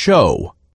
show.